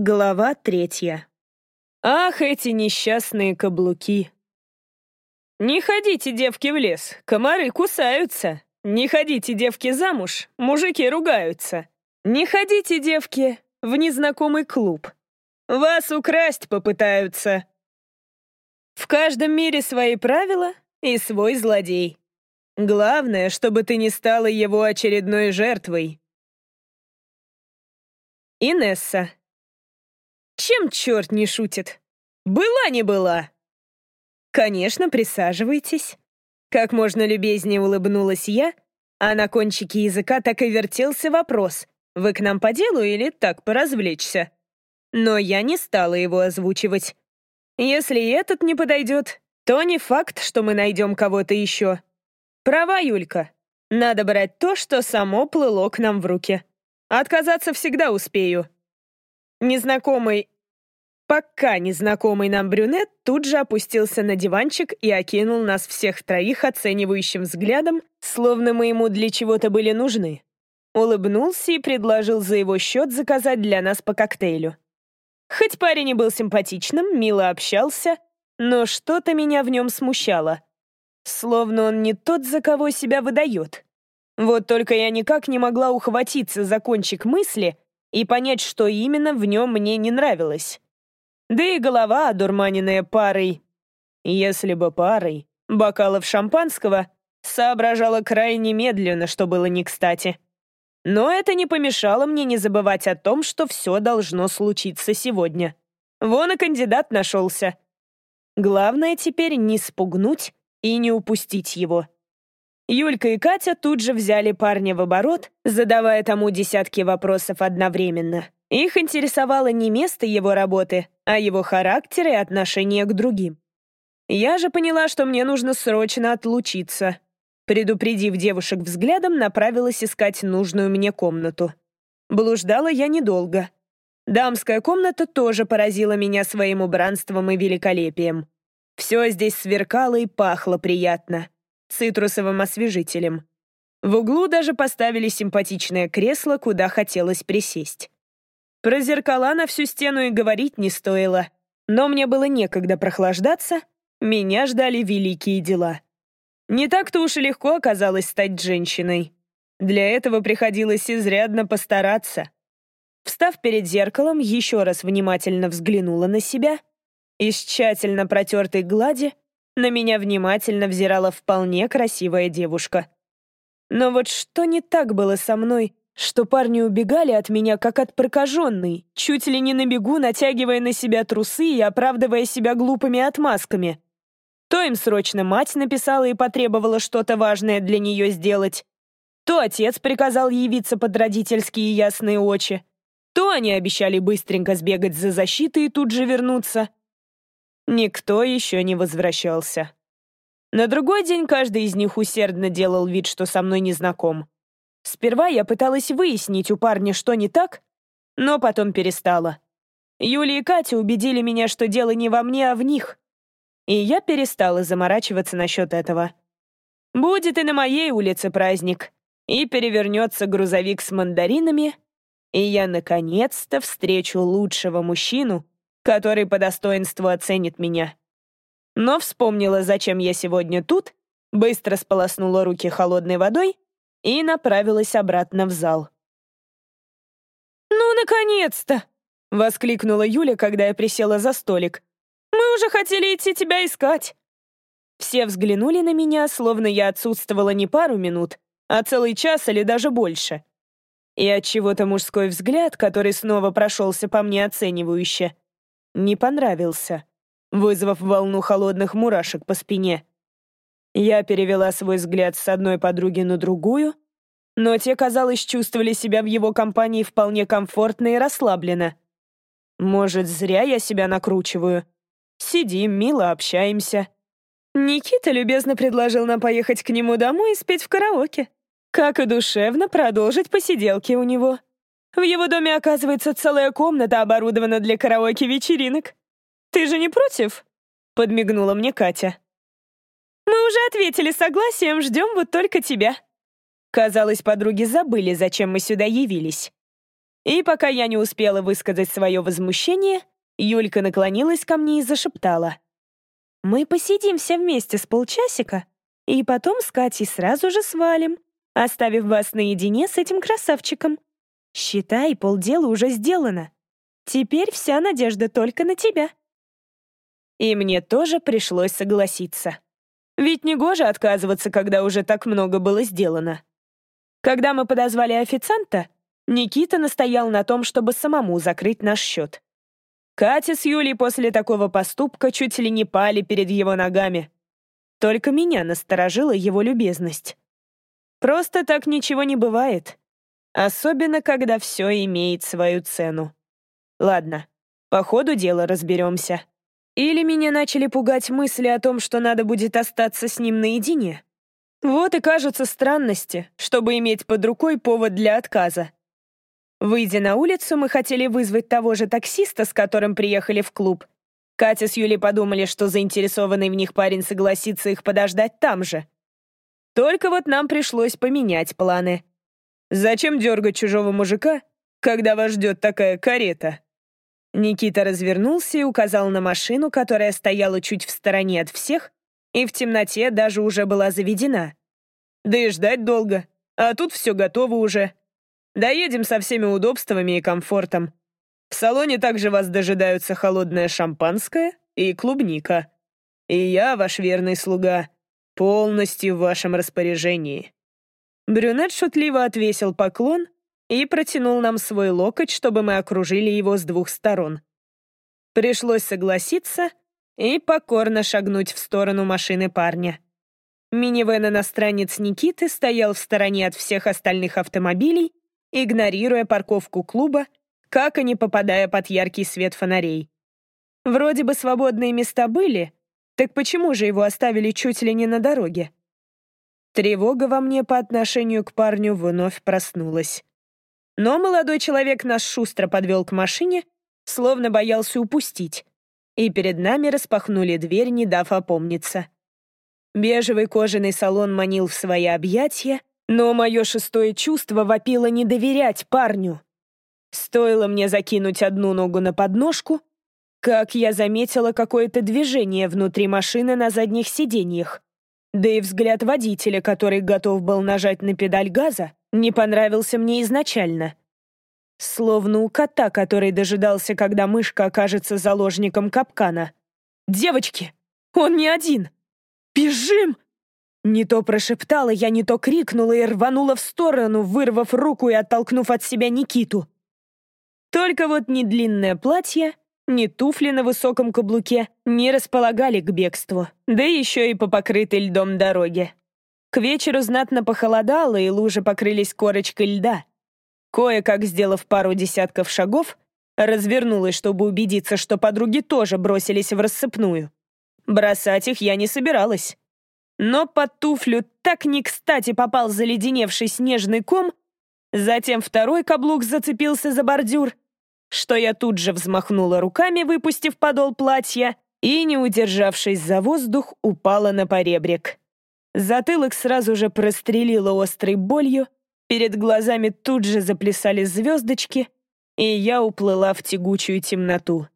Глава третья. Ах, эти несчастные каблуки. Не ходите, девки, в лес, комары кусаются. Не ходите, девки, замуж, мужики ругаются. Не ходите, девки, в незнакомый клуб. Вас украсть попытаются. В каждом мире свои правила и свой злодей. Главное, чтобы ты не стала его очередной жертвой. Инесса. Чем черт не шутит? Была не была. Конечно, присаживайтесь. Как можно любезнее улыбнулась я, а на кончике языка так и вертелся вопрос. Вы к нам по делу или так поразвлечься? Но я не стала его озвучивать. Если этот не подойдет, то не факт, что мы найдем кого-то еще. Права, Юлька. Надо брать то, что само плыло к нам в руки. Отказаться всегда успею. Незнакомый, пока незнакомый нам брюнет тут же опустился на диванчик и окинул нас всех троих оценивающим взглядом, словно мы ему для чего-то были нужны. Улыбнулся и предложил за его счет заказать для нас по коктейлю. Хоть парень и был симпатичным, мило общался, но что-то меня в нем смущало. Словно он не тот, за кого себя выдает. Вот только я никак не могла ухватиться за кончик мысли — и понять, что именно в нем мне не нравилось. Да и голова, одурманенная парой, если бы парой, бокалов шампанского, соображала крайне медленно, что было не кстати. Но это не помешало мне не забывать о том, что все должно случиться сегодня. Вон и кандидат нашелся. Главное теперь не спугнуть и не упустить его. Юлька и Катя тут же взяли парня в оборот, задавая тому десятки вопросов одновременно. Их интересовало не место его работы, а его характер и отношение к другим. Я же поняла, что мне нужно срочно отлучиться. Предупредив девушек взглядом, направилась искать нужную мне комнату. Блуждала я недолго. Дамская комната тоже поразила меня своим убранством и великолепием. Все здесь сверкало и пахло приятно цитрусовым освежителем. В углу даже поставили симпатичное кресло, куда хотелось присесть. Про зеркала на всю стену и говорить не стоило. Но мне было некогда прохлаждаться, меня ждали великие дела. Не так-то уж и легко оказалось стать женщиной. Для этого приходилось изрядно постараться. Встав перед зеркалом, еще раз внимательно взглянула на себя. Из тщательно протертой глади на меня внимательно взирала вполне красивая девушка. Но вот что не так было со мной, что парни убегали от меня, как от прокаженной, чуть ли не на бегу, натягивая на себя трусы и оправдывая себя глупыми отмазками. То им срочно мать написала и потребовала что-то важное для нее сделать, то отец приказал явиться под родительские ясные очи, то они обещали быстренько сбегать за защитой и тут же вернуться. Никто еще не возвращался. На другой день каждый из них усердно делал вид, что со мной не знаком. Сперва я пыталась выяснить у парня, что не так, но потом перестала. Юля и Катя убедили меня, что дело не во мне, а в них. И я перестала заморачиваться насчет этого. Будет и на моей улице праздник, и перевернется грузовик с мандаринами, и я наконец-то встречу лучшего мужчину, который по достоинству оценит меня. Но вспомнила, зачем я сегодня тут, быстро сполоснула руки холодной водой и направилась обратно в зал. «Ну, наконец-то!» — воскликнула Юля, когда я присела за столик. «Мы уже хотели идти тебя искать!» Все взглянули на меня, словно я отсутствовала не пару минут, а целый час или даже больше. И от чего то мужской взгляд, который снова прошелся по мне оценивающе, не понравился, вызвав волну холодных мурашек по спине. Я перевела свой взгляд с одной подруги на другую, но те, казалось, чувствовали себя в его компании вполне комфортно и расслабленно. Может, зря я себя накручиваю. Сидим, мило общаемся. Никита любезно предложил нам поехать к нему домой и спеть в караоке. Как и душевно продолжить посиделки у него. В его доме, оказывается, целая комната оборудована для караоке-вечеринок. Ты же не против?» — подмигнула мне Катя. «Мы уже ответили согласием, ждем вот только тебя». Казалось, подруги забыли, зачем мы сюда явились. И пока я не успела высказать свое возмущение, Юлька наклонилась ко мне и зашептала. «Мы посидим все вместе с полчасика, и потом с Катей сразу же свалим, оставив вас наедине с этим красавчиком. Считай, полдела уже сделано. Теперь вся надежда только на тебя». И мне тоже пришлось согласиться. Ведь негоже отказываться, когда уже так много было сделано. Когда мы подозвали официанта, Никита настоял на том, чтобы самому закрыть наш счет. Катя с Юлей после такого поступка чуть ли не пали перед его ногами. Только меня насторожила его любезность. Просто так ничего не бывает. Особенно, когда все имеет свою цену. Ладно, по ходу дела разберемся. Или меня начали пугать мысли о том, что надо будет остаться с ним наедине. Вот и кажутся странности, чтобы иметь под рукой повод для отказа. Выйдя на улицу, мы хотели вызвать того же таксиста, с которым приехали в клуб. Катя с Юлей подумали, что заинтересованный в них парень согласится их подождать там же. Только вот нам пришлось поменять планы. Зачем дергать чужого мужика, когда вас ждет такая карета? Никита развернулся и указал на машину, которая стояла чуть в стороне от всех и в темноте даже уже была заведена. Да и ждать долго, а тут все готово уже. Доедем со всеми удобствами и комфортом. В салоне также вас дожидаются холодное шампанское и клубника. И я, ваш верный слуга, полностью в вашем распоряжении». Брюнет шутливо отвесил поклон и протянул нам свой локоть, чтобы мы окружили его с двух сторон. Пришлось согласиться и покорно шагнуть в сторону машины парня. Минивэн-иностранец Никиты стоял в стороне от всех остальных автомобилей игнорируя парковку клуба, как и не попадая под яркий свет фонарей. Вроде бы свободные места были, так почему же его оставили чуть ли не на дороге? Тревога во мне по отношению к парню вновь проснулась. Но молодой человек нас шустро подвел к машине, словно боялся упустить, и перед нами распахнули дверь, не дав опомниться. Бежевый кожаный салон манил в свои объятия, но мое шестое чувство вопило не доверять парню. Стоило мне закинуть одну ногу на подножку, как я заметила какое-то движение внутри машины на задних сиденьях. Да и взгляд водителя, который готов был нажать на педаль газа, не понравился мне изначально. Словно у кота, который дожидался, когда мышка окажется заложником капкана. «Девочки, он не один! Бежим!» Не то прошептала я, не то крикнула и рванула в сторону, вырвав руку и оттолкнув от себя Никиту. Только вот ни длинное платье, ни туфли на высоком каблуке не располагали к бегству, да еще и по покрытой льдом дороге. К вечеру знатно похолодало, и лужи покрылись корочкой льда. Кое-как сделав пару десятков шагов, развернулась, чтобы убедиться, что подруги тоже бросились в рассыпную. Бросать их я не собиралась. Но под туфлю так не кстати попал заледеневший снежный ком, затем второй каблук зацепился за бордюр, что я тут же взмахнула руками, выпустив подол платья, и, не удержавшись за воздух, упала на поребрик. Затылок сразу же прострелило острой болью, перед глазами тут же заплясали звездочки, и я уплыла в тягучую темноту.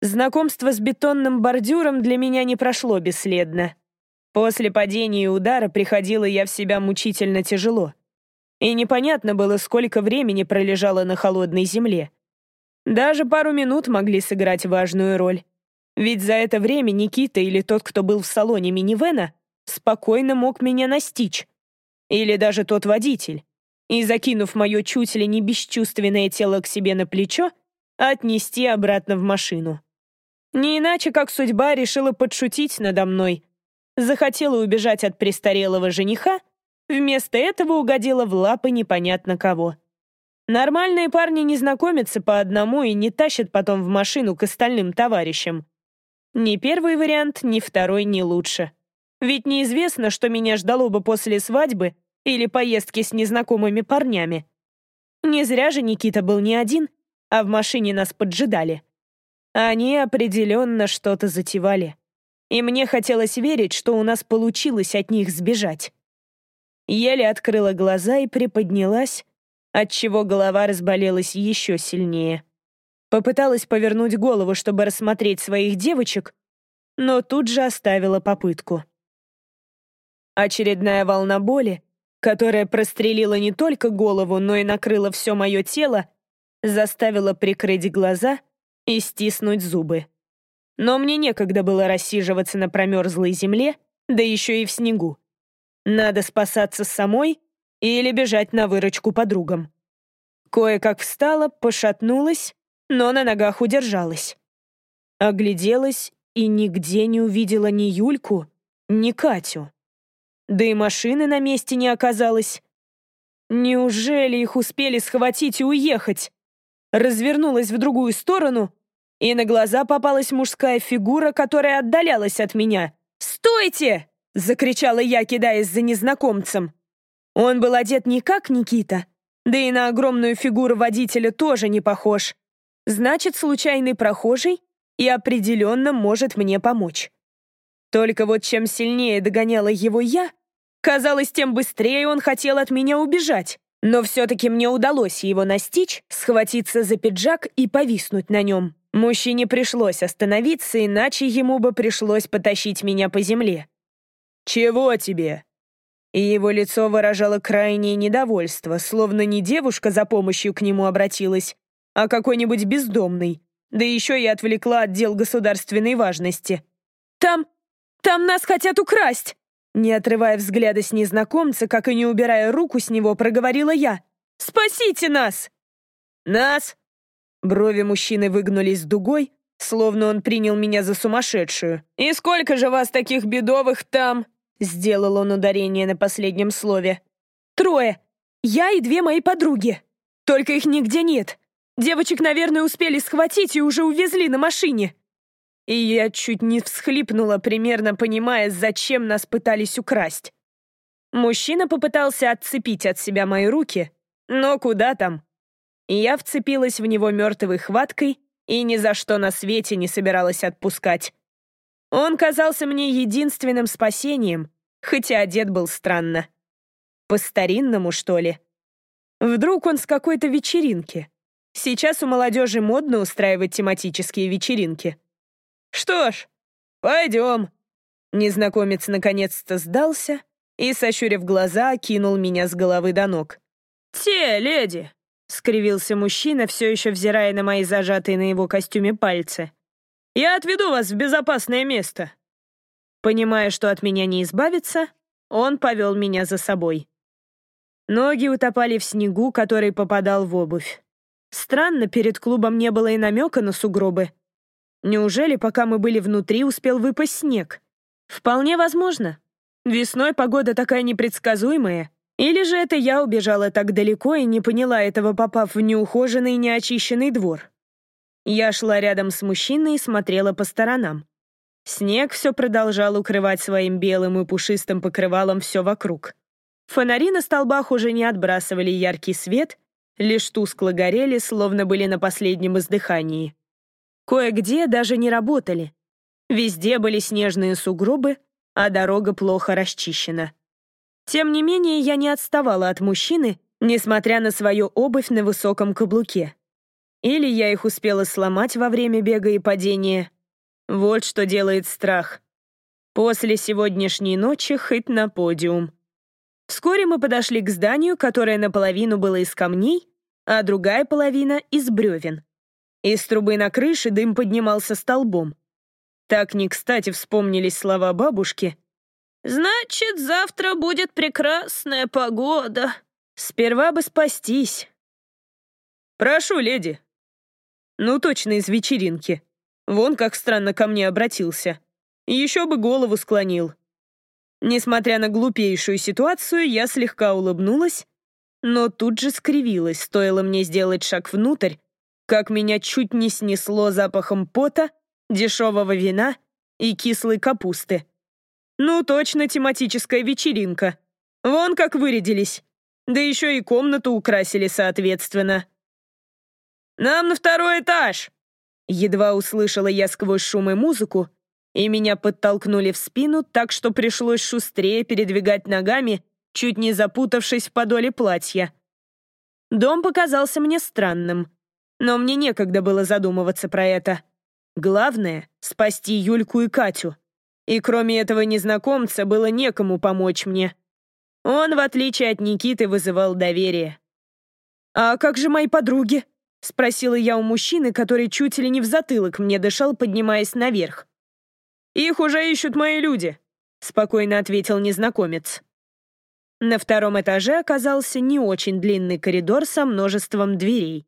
Знакомство с бетонным бордюром для меня не прошло бесследно. После падения и удара приходила я в себя мучительно тяжело. И непонятно было, сколько времени пролежало на холодной земле. Даже пару минут могли сыграть важную роль. Ведь за это время Никита или тот, кто был в салоне минивэна, спокойно мог меня настичь. Или даже тот водитель. И, закинув мое чуть ли не бесчувственное тело к себе на плечо, отнести обратно в машину. Не иначе, как судьба решила подшутить надо мной. Захотела убежать от престарелого жениха, вместо этого угодила в лапы непонятно кого. Нормальные парни не знакомятся по одному и не тащат потом в машину к остальным товарищам. Ни первый вариант, ни второй не лучше. Ведь неизвестно, что меня ждало бы после свадьбы или поездки с незнакомыми парнями. Не зря же Никита был не один, а в машине нас поджидали. Они определенно что-то затевали. И мне хотелось верить, что у нас получилось от них сбежать. Еле открыла глаза и приподнялась, отчего голова разболелась еще сильнее. Попыталась повернуть голову, чтобы рассмотреть своих девочек, но тут же оставила попытку. Очередная волна боли, которая прострелила не только голову, но и накрыла все мое тело, заставила прикрыть глаза и стиснуть зубы. Но мне некогда было рассиживаться на промерзлой земле, да еще и в снегу. Надо спасаться самой или бежать на выручку подругам. Кое-как встала, пошатнулась, но на ногах удержалась. Огляделась и нигде не увидела ни Юльку, ни Катю. Да и машины на месте не оказалось. Неужели их успели схватить и уехать? Развернулась в другую сторону, и на глаза попалась мужская фигура, которая отдалялась от меня. «Стойте!» — закричала я, кидаясь за незнакомцем. Он был одет не как Никита, да и на огромную фигуру водителя тоже не похож. Значит, случайный прохожий и определенно может мне помочь. Только вот чем сильнее догоняла его я, казалось, тем быстрее он хотел от меня убежать. Но все-таки мне удалось его настичь, схватиться за пиджак и повиснуть на нем. Мужчине пришлось остановиться, иначе ему бы пришлось потащить меня по земле. «Чего тебе?» И его лицо выражало крайнее недовольство, словно не девушка за помощью к нему обратилась, а какой-нибудь бездомный, да еще и отвлекла отдел государственной важности. «Там... там нас хотят украсть!» Не отрывая взгляда с незнакомца, как и не убирая руку с него, проговорила я. «Спасите нас!» «Нас?» Брови мужчины выгнулись дугой, словно он принял меня за сумасшедшую. «И сколько же вас таких бедовых там?» Сделал он ударение на последнем слове. «Трое. Я и две мои подруги. Только их нигде нет. Девочек, наверное, успели схватить и уже увезли на машине. И я чуть не всхлипнула, примерно понимая, зачем нас пытались украсть. Мужчина попытался отцепить от себя мои руки, но куда там? Я вцепилась в него мертвой хваткой и ни за что на свете не собиралась отпускать. Он казался мне единственным спасением, хотя одет был странно. По-старинному, что ли? Вдруг он с какой-то вечеринки? Сейчас у молодежи модно устраивать тематические вечеринки. Что ж, пойдем. Незнакомец наконец-то сдался и, сощурив глаза, кинул меня с головы до ног. «Те, леди!» — скривился мужчина, все еще взирая на мои зажатые на его костюме пальцы. «Я отведу вас в безопасное место!» Понимая, что от меня не избавиться, он повел меня за собой. Ноги утопали в снегу, который попадал в обувь. Странно, перед клубом не было и намека на сугробы. Неужели, пока мы были внутри, успел выпасть снег? Вполне возможно. Весной погода такая непредсказуемая. Или же это я убежала так далеко и не поняла этого, попав в неухоженный, неочищенный двор. Я шла рядом с мужчиной и смотрела по сторонам. Снег все продолжал укрывать своим белым и пушистым покрывалом все вокруг. Фонари на столбах уже не отбрасывали яркий свет, лишь тускло горели, словно были на последнем издыхании. Кое-где даже не работали. Везде были снежные сугробы, а дорога плохо расчищена. Тем не менее, я не отставала от мужчины, несмотря на свою обувь на высоком каблуке. Или я их успела сломать во время бега и падения. Вот что делает страх. После сегодняшней ночи хоть на подиум. Вскоре мы подошли к зданию, которое наполовину было из камней, а другая половина — из бревен. Из трубы на крыше дым поднимался столбом. Так не кстати вспомнились слова бабушки. «Значит, завтра будет прекрасная погода. Сперва бы спастись». «Прошу, леди». «Ну, точно из вечеринки. Вон как странно ко мне обратился. Еще бы голову склонил. Несмотря на глупейшую ситуацию, я слегка улыбнулась, но тут же скривилась, стоило мне сделать шаг внутрь, как меня чуть не снесло запахом пота, дешевого вина и кислой капусты. Ну, точно тематическая вечеринка. Вон как вырядились. Да еще и комнату украсили соответственно. «Нам на второй этаж!» Едва услышала я сквозь шум и музыку, и меня подтолкнули в спину так, что пришлось шустрее передвигать ногами, чуть не запутавшись в подоле платья. Дом показался мне странным, но мне некогда было задумываться про это. Главное — спасти Юльку и Катю. И кроме этого незнакомца было некому помочь мне. Он, в отличие от Никиты, вызывал доверие. «А как же мои подруги?» — спросила я у мужчины, который чуть ли не в затылок мне дышал, поднимаясь наверх. «Их уже ищут мои люди», — спокойно ответил незнакомец. На втором этаже оказался не очень длинный коридор со множеством дверей.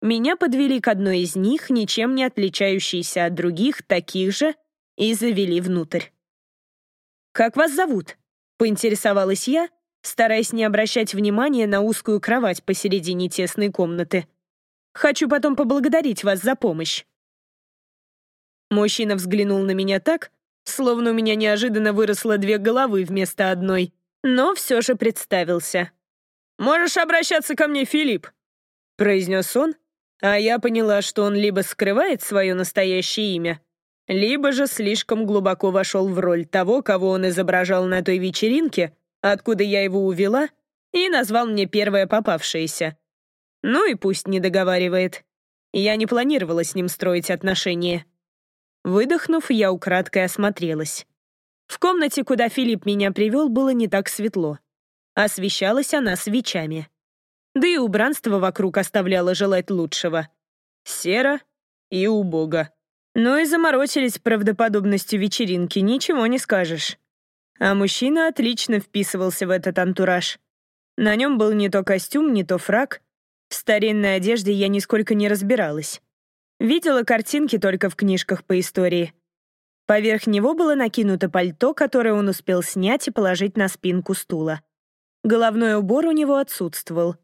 Меня подвели к одной из них, ничем не отличающейся от других, таких же, и завели внутрь. «Как вас зовут?» — поинтересовалась я, стараясь не обращать внимания на узкую кровать посередине тесной комнаты. «Хочу потом поблагодарить вас за помощь». Мужчина взглянул на меня так, словно у меня неожиданно выросло две головы вместо одной, но все же представился. «Можешь обращаться ко мне, Филипп», — произнес он, а я поняла, что он либо скрывает свое настоящее имя, либо же слишком глубоко вошел в роль того, кого он изображал на той вечеринке, откуда я его увела, и назвал мне первое попавшееся. Ну и пусть не договаривает. Я не планировала с ним строить отношения. Выдохнув, я украдкой осмотрелась. В комнате, куда Филипп меня привел, было не так светло. Освещалась она свечами. Да и убранство вокруг оставляло желать лучшего. Серо и убого. Ну и заморочились правдоподобностью вечеринки, ничего не скажешь. А мужчина отлично вписывался в этот антураж. На нем был не то костюм, не то фраг. В старинной одежде я нисколько не разбиралась. Видела картинки только в книжках по истории. Поверх него было накинуто пальто, которое он успел снять и положить на спинку стула. Головной убор у него отсутствовал.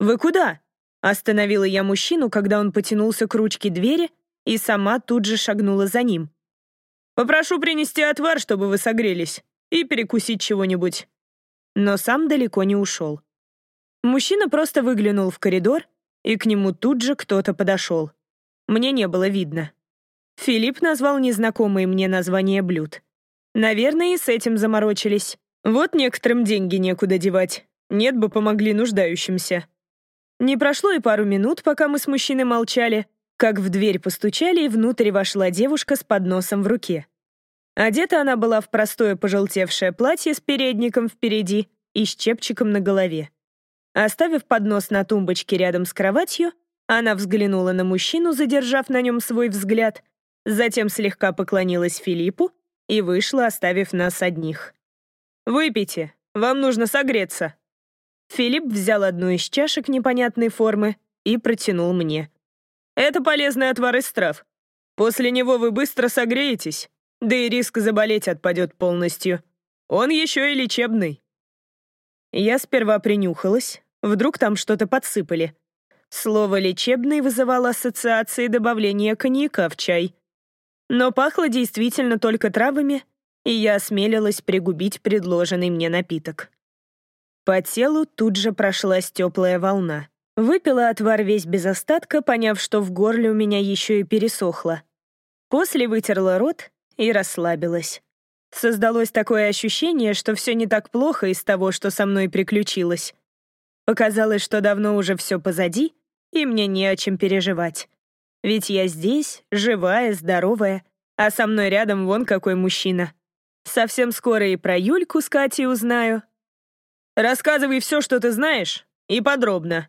«Вы куда?» — остановила я мужчину, когда он потянулся к ручке двери и сама тут же шагнула за ним. «Попрошу принести отвар, чтобы вы согрелись, и перекусить чего-нибудь». Но сам далеко не ушел. Мужчина просто выглянул в коридор, и к нему тут же кто-то подошел. Мне не было видно. Филипп назвал незнакомые мне названия блюд. Наверное, и с этим заморочились. Вот некоторым деньги некуда девать. Нет бы помогли нуждающимся. Не прошло и пару минут, пока мы с мужчиной молчали, как в дверь постучали, и внутрь вошла девушка с подносом в руке. Одета она была в простое пожелтевшее платье с передником впереди и с чепчиком на голове. Оставив поднос на тумбочке рядом с кроватью, она взглянула на мужчину, задержав на нем свой взгляд, затем слегка поклонилась Филиппу и вышла, оставив нас одних. «Выпейте, вам нужно согреться». Филипп взял одну из чашек непонятной формы и протянул мне. Это полезный отвар из трав. После него вы быстро согреетесь, да и риск заболеть отпадет полностью. Он еще и лечебный. Я сперва принюхалась, вдруг там что-то подсыпали. Слово «лечебный» вызывало ассоциации добавления коньяка в чай. Но пахло действительно только травами, и я осмелилась пригубить предложенный мне напиток. По телу тут же прошлась теплая волна. Выпила отвар весь без остатка, поняв, что в горле у меня еще и пересохло. После вытерла рот и расслабилась. Создалось такое ощущение, что все не так плохо из того, что со мной приключилось. Показалось, что давно уже все позади, и мне не о чем переживать. Ведь я здесь, живая, здоровая, а со мной рядом вон какой мужчина. Совсем скоро и про Юльку с Катей узнаю. Рассказывай все, что ты знаешь, и подробно.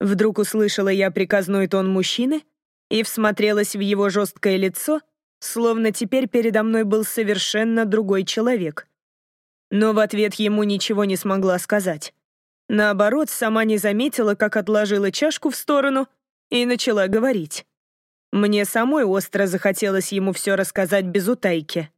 Вдруг услышала я приказной тон мужчины и всмотрелась в его жесткое лицо, словно теперь передо мной был совершенно другой человек. Но в ответ ему ничего не смогла сказать. Наоборот, сама не заметила, как отложила чашку в сторону и начала говорить. Мне самой остро захотелось ему все рассказать без утайки.